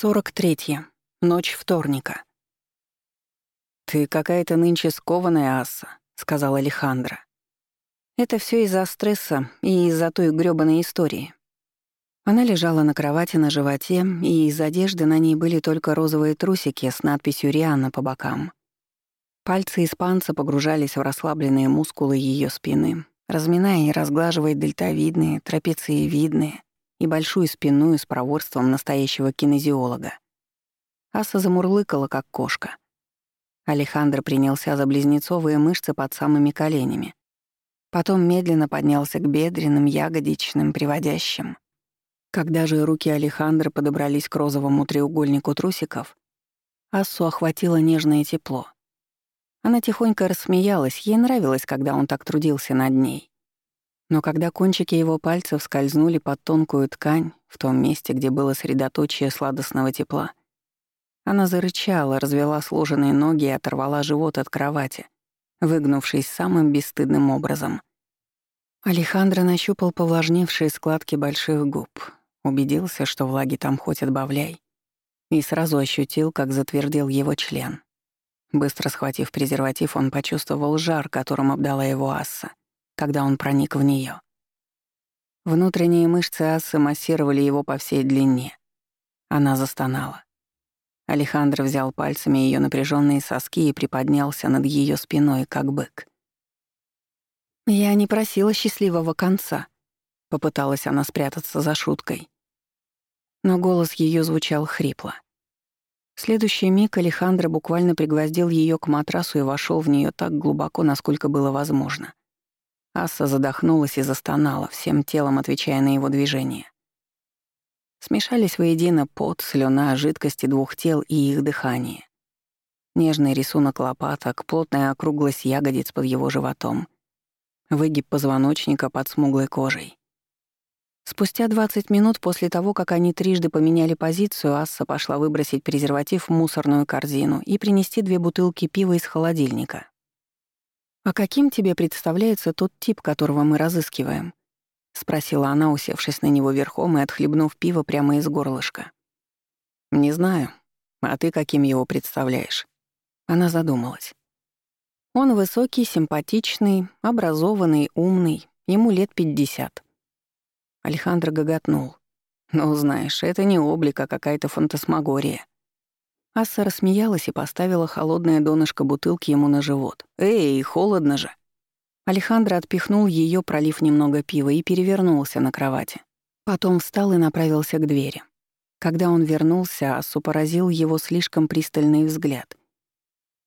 43. Ночь вторника. «Ты какая-то нынче скованная, Асса», — сказала Алехандро. «Это все из-за стресса и из-за той грёбаной истории». Она лежала на кровати на животе, и из одежды на ней были только розовые трусики с надписью «Рианна» по бокам. Пальцы испанца погружались в расслабленные мускулы ее спины, разминая и разглаживая дельтовидные, трапециевидные, и большую спинную с проворством настоящего кинезиолога. Аса замурлыкала, как кошка. Алехандро принялся за близнецовые мышцы под самыми коленями. Потом медленно поднялся к бедренным, ягодичным, приводящим. Когда же руки Алехандро подобрались к розовому треугольнику трусиков, Ассу охватило нежное тепло. Она тихонько рассмеялась, ей нравилось, когда он так трудился над ней. Но когда кончики его пальцев скользнули под тонкую ткань, в том месте, где было средоточие сладостного тепла, она зарычала, развела сложенные ноги и оторвала живот от кровати, выгнувшись самым бесстыдным образом. Алехандро нащупал повлажневшие складки больших губ, убедился, что влаги там хоть отбавляй, и сразу ощутил, как затвердел его член. Быстро схватив презерватив, он почувствовал жар, которым обдала его асса когда он проник в нее. Внутренние мышцы Ассы массировали его по всей длине. Она застонала. Алехандро взял пальцами ее напряженные соски и приподнялся над ее спиной, как бык. «Я не просила счастливого конца», — попыталась она спрятаться за шуткой. Но голос ее звучал хрипло. В следующий миг Алехандро буквально пригвоздил ее к матрасу и вошел в нее так глубоко, насколько было возможно. Асса задохнулась и застонала, всем телом отвечая на его движение. Смешались воедино пот, слюна, жидкости двух тел и их дыхание. Нежный рисунок лопаток, плотная округлость ягодиц под его животом, выгиб позвоночника под смуглой кожей. Спустя 20 минут после того, как они трижды поменяли позицию, Асса пошла выбросить презерватив в мусорную корзину и принести две бутылки пива из холодильника. «А каким тебе представляется тот тип, которого мы разыскиваем?» — спросила она, усевшись на него верхом и отхлебнув пиво прямо из горлышка. «Не знаю. А ты каким его представляешь?» Она задумалась. Он высокий, симпатичный, образованный, умный, ему лет пятьдесят. Алехандро гоготнул. «Ну, знаешь, это не облик, а какая-то фантасмагория. Асса рассмеялась и поставила холодное донышко бутылки ему на живот. «Эй, холодно же!» Алехандро отпихнул ее, пролив немного пива, и перевернулся на кровати. Потом встал и направился к двери. Когда он вернулся, Ассу поразил его слишком пристальный взгляд.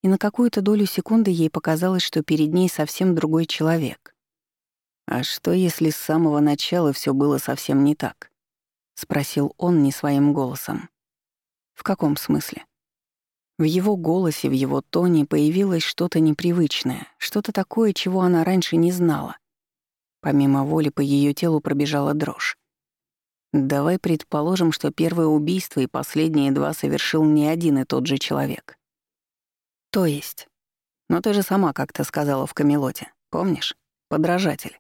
И на какую-то долю секунды ей показалось, что перед ней совсем другой человек. «А что, если с самого начала все было совсем не так?» — спросил он не своим голосом. «В каком смысле?» В его голосе, в его тоне появилось что-то непривычное, что-то такое, чего она раньше не знала. Помимо воли по ее телу пробежала дрожь. Давай предположим, что первое убийство и последние два совершил не один и тот же человек. То есть? Но ты же сама как-то сказала в Камелоте, помнишь? Подражатель.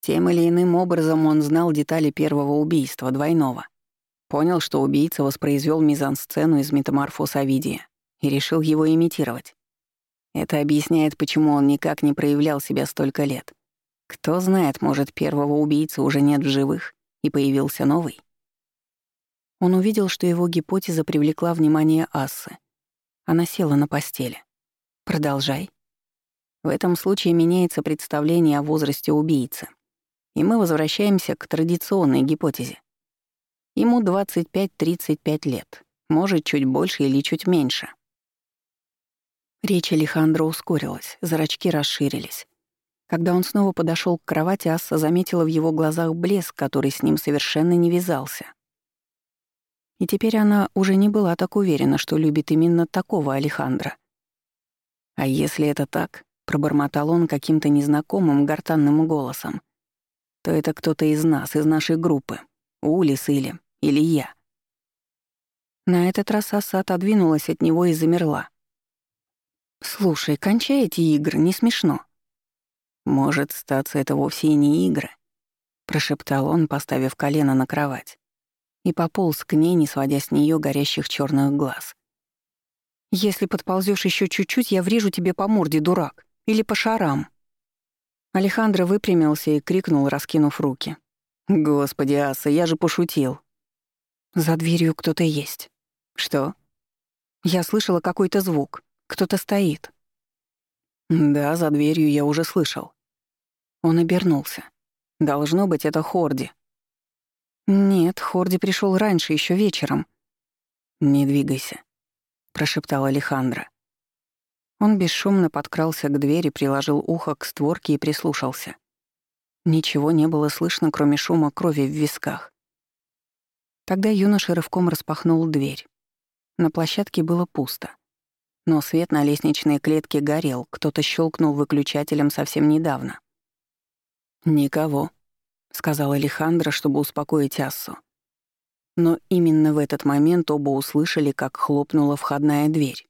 Тем или иным образом он знал детали первого убийства, двойного. Понял, что убийца воспроизвел мизансцену из метаморфоз Овидия и решил его имитировать. Это объясняет, почему он никак не проявлял себя столько лет. Кто знает, может, первого убийцы уже нет в живых, и появился новый. Он увидел, что его гипотеза привлекла внимание Ассы. Она села на постели. «Продолжай». В этом случае меняется представление о возрасте убийцы. И мы возвращаемся к традиционной гипотезе. Ему 25-35 лет, может, чуть больше или чуть меньше. Речь Алехандро ускорилась, зрачки расширились. Когда он снова подошел к кровати, Асса заметила в его глазах блеск, который с ним совершенно не вязался. И теперь она уже не была так уверена, что любит именно такого Алехандра. «А если это так», — пробормотал он каким-то незнакомым гортанным голосом, то это кто-то из нас, из нашей группы, Улис или... или я. На этот раз Асса отодвинулась от него и замерла, «Слушай, кончай эти игры, не смешно». «Может, статься это вовсе и не игры», — прошептал он, поставив колено на кровать. и пополз к ней, не сводя с нее горящих черных глаз. «Если подползешь еще чуть-чуть, я врежу тебе по морде, дурак, или по шарам». Алехандро выпрямился и крикнул, раскинув руки. «Господи, Аса, я же пошутил». «За дверью кто-то есть». «Что?» «Я слышала какой-то звук. Кто-то стоит». «Да, за дверью я уже слышал». Он обернулся. «Должно быть, это Хорди». «Нет, Хорди пришел раньше, еще вечером». «Не двигайся», — прошептал Алехандро. Он бесшумно подкрался к двери, приложил ухо к створке и прислушался. Ничего не было слышно, кроме шума крови в висках. Тогда юноша рывком распахнул дверь. На площадке было пусто. Но свет на лестничной клетке горел, кто-то щелкнул выключателем совсем недавно. «Никого», — сказал Алехандро, чтобы успокоить Ассу. Но именно в этот момент оба услышали, как хлопнула входная дверь.